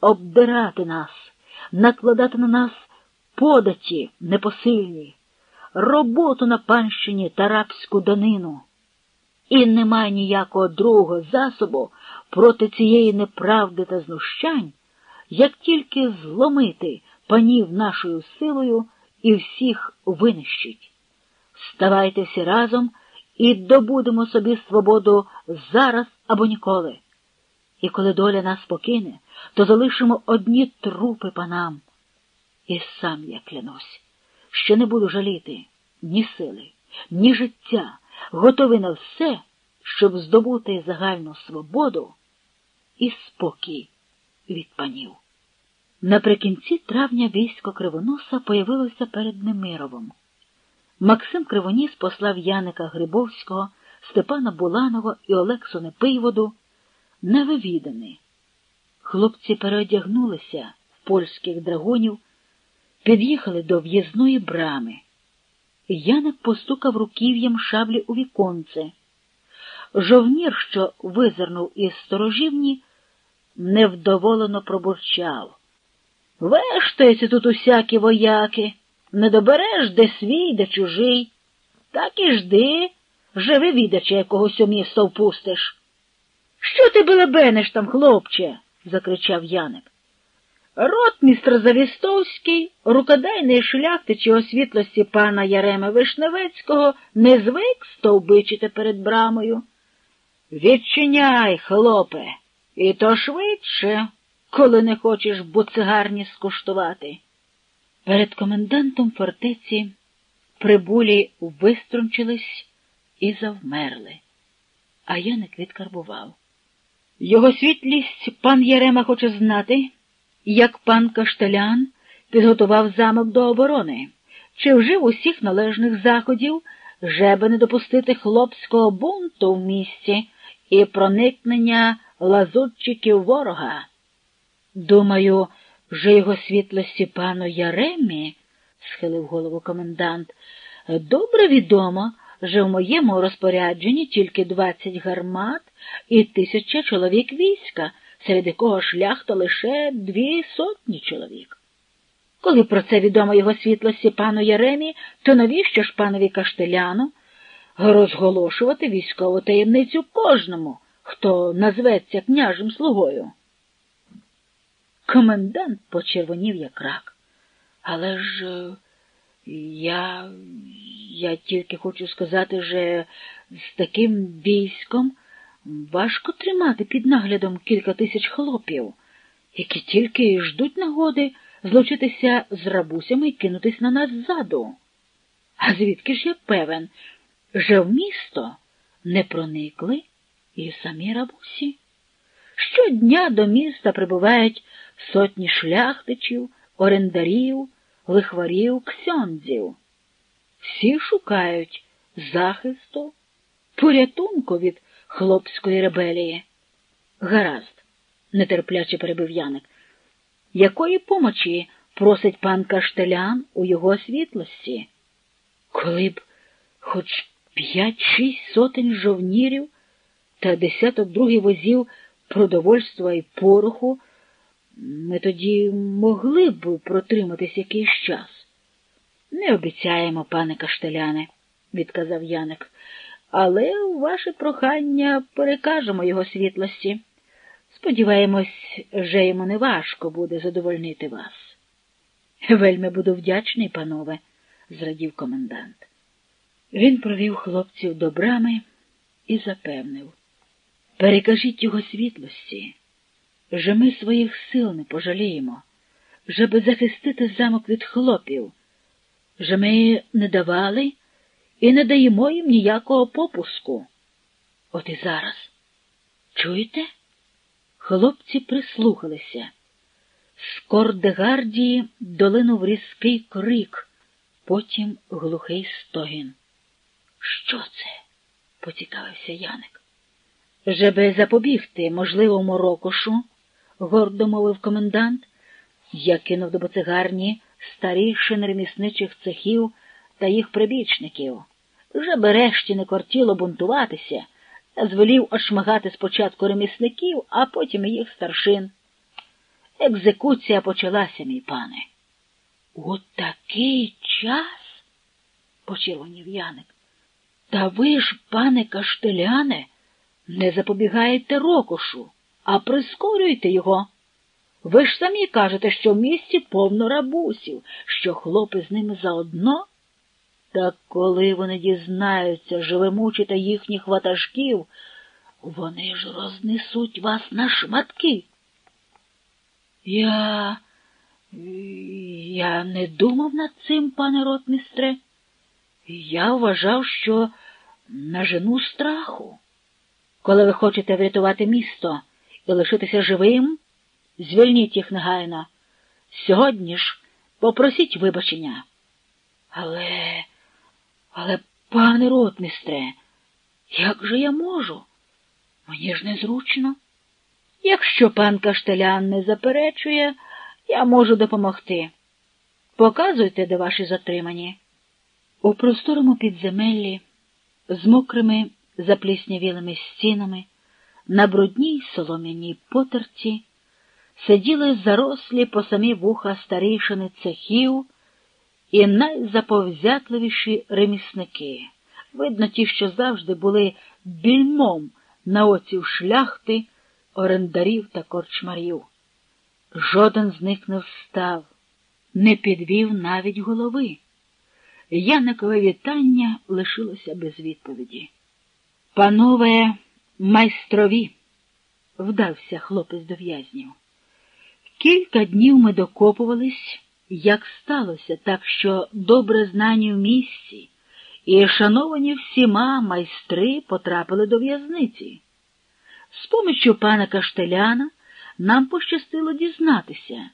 обдирати нас, накладати на нас податі непосильні, роботу на панщині та рабську данину. І немає ніякого другого засобу проти цієї неправди та знущань, як тільки зломити панів нашою силою і всіх винищить. Ставайте всі разом і добудемо собі свободу зараз або ніколи. І коли доля нас покине, то залишимо одні трупи панам. І сам я клянусь, що не буду жаліти ні сили, ні життя, готовий на все, щоб здобути загальну свободу і спокій від панів. Наприкінці травня військо Кривоноса появилося перед Немировом. Максим Кривоніс послав Яника Грибовського, Степана Буланова і Олексу Невивіданий. Хлопці переодягнулися в польських драгонів, під'їхали до в'їзної брами. Яник постукав руків'ям шаблі у віконце. Жовнір, що визирнув із сторожівні, невдоволено пробурчав. Вештаються тут усякі вояки, не добереш, де свій, де чужий. Так і жди, живи відача якогось у місто впустиш. Що ти белебенеш там, хлопче? закричав Яник. Ротмістр Завістовський, рукодайний шляхтичі освітлості пана Ярема Вишневецького, не звик стовбичити перед брамою. Відчиняй, хлопе, і то швидше, коли не хочеш буцигарні скуштувати. Перед комендантом фортеці прибулі виструнчились і завмерли, а Яник відкарбував. Його світлість пан Ярема хоче знати, як пан Каштелян підготував замок до оборони, чи вжив усіх належних заходів, жеби не допустити хлопського бунту в місті і проникнення лазутчиків ворога. Думаю, вже його світлості пану Яремі, схилив голову комендант, добре відомо, що в моєму розпорядженні тільки двадцять гармат і тисяча чоловік війська, серед якого шляхта лише дві сотні чоловік. Коли про це відомо його світлості пану Яремі, то навіщо ж панові Каштеляну розголошувати військову таємницю кожному, хто назветься княжим слугою? Комендант почервонів як рак. Але ж е, я я тільки хочу сказати, що з таким військом важко тримати під наглядом кілька тисяч хлопів, які тільки ждуть нагоди злучитися з рабусями і кинутись на нас ззаду. А звідки ж я певен, що в місто не проникли і самі рабусі? Щодня до міста прибувають сотні шляхтичів, орендарів, лихварів, ксьондзів. Всі шукають захисту, порятунку від хлопської ребелії. Гаразд, нетерпляче перебив Яник. Якої помочі просить пан Каштелян у його світлості? Коли б хоч п'ять-шість сотень жовнірів та десяток другий возів продовольства і пороху, ми тоді могли б протриматись якийсь час. Не обіцяємо, пане Каштеляне, відказав Яник, але ваше прохання перекажемо його світлості. Сподіваємось, вже йому не важко буде задовольнити вас. Вельми буду вдячний, панове, зрадів комендант. Він провів хлопців до брами і запевнив. Перекажіть його світлості, що ми своїх сил не пожаліємо, щоб захистити замок від хлопів, що ми не давали і не даємо їм ніякого попуску. От і зараз. Чуєте? Хлопці прислухалися. З Кордегардії долинув різкий крик, потім глухий стогін. Що це? поцікавився Яник. Жебе запобігти можливому рокошу, гордо мовив комендант, я кинув до боцигарні старішин ремісничих цехів та їх прибічників. Вже решті не кортіло бунтуватися, звелів ошмагати спочатку ремісників, а потім їх старшин. Екзекуція почалася, мій пане. У такий час, почервонів Яник. Та ви ж, пане Каштеляне, не запобігаєте рокошу, а прискорюєте його. Ви ж самі кажете, що в місті повно рабусів, що хлопи з ними заодно. Та коли вони дізнаються, що ви мучите їхніх ватажків, вони ж рознесуть вас на шматки. Я. Я не думав над цим, пане ротмістре. Я вважав, що нажену страху. Коли ви хочете врятувати місто і лишитися живим, звільніть їх негайно. Сьогодні ж попросіть вибачення. Але, але, пане ротмістре, як же я можу? Мені ж незручно. Якщо пан Каштелян не заперечує, я можу допомогти. Показуйте, де ваші затримані. У просторому підземеллі, з мокрими запліснявілими стінами, на брудній солом'яній потерці, сиділи зарослі по самі вуха старішини цехів і найзаповзятливіші ремісники, видно, ті, що завжди були більмом на оців шляхти, орендарів та корчмарів. Жоден з них не встав, не підвів навіть голови. Яникове вітання лишилося без відповіді. Панове майстрові, вдався хлопець до в'язнів. Кілька днів ми докопувались, як сталося, так що добре знані в місці, і шановані всіма майстри потрапили до в'язниці. З поміччю пана Каштеляна нам пощастило дізнатися,